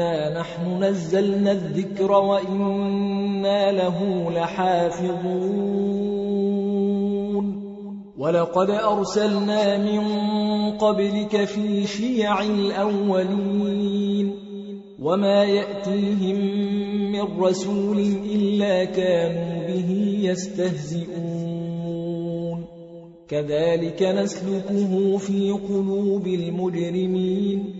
إنا نحن نزلنا الذكر وإنا له لحافظون ولقد أرسلنا من قبلك في شيع الأولين وما يأتيهم من رسول إلا كانوا به يستهزئون كذلك نسلكه في قلوب المجرمين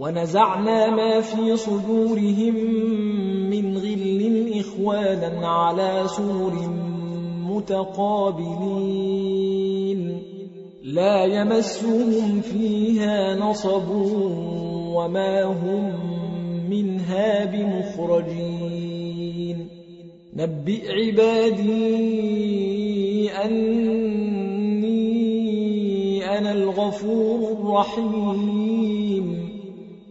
ونزعنا ما في صدورهم من غل إخوانا على سور متقابلين. لا يمسهم فيها نصب وما هم منها بمخرجين. نبئ عبادي أني أنا الغفور الرحيم.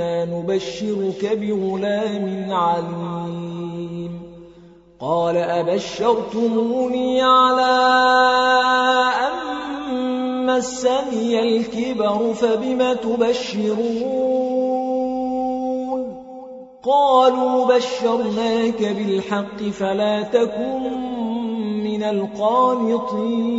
نبشرك بغلام عليم قال أبشرتموني على أن مسني الكبر فبم تبشرون قالوا بشرناك بالحق فلا تكن من القانطين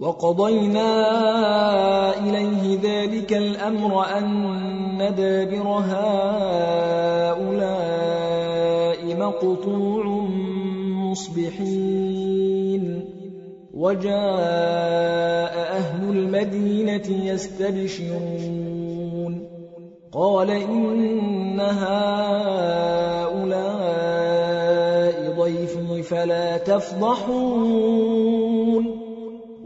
وقضينا إليه ذلك الأمر أن دابر هؤلاء مقطوع مصبحين. وجاء أهل المدينة يستبشرون. قال إن هؤلاء ضيفي فلا تفضحون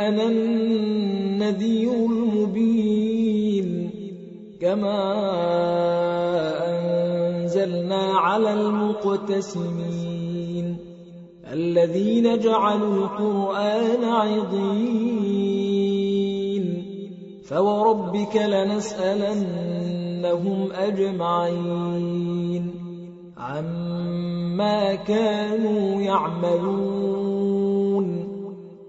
أنا النذير المبين. كما أنزلنا على المقتسمين. الذين جعلوا القرآن عظيم فوربك لنسألنهم أجمعين. عما كانوا يعملون.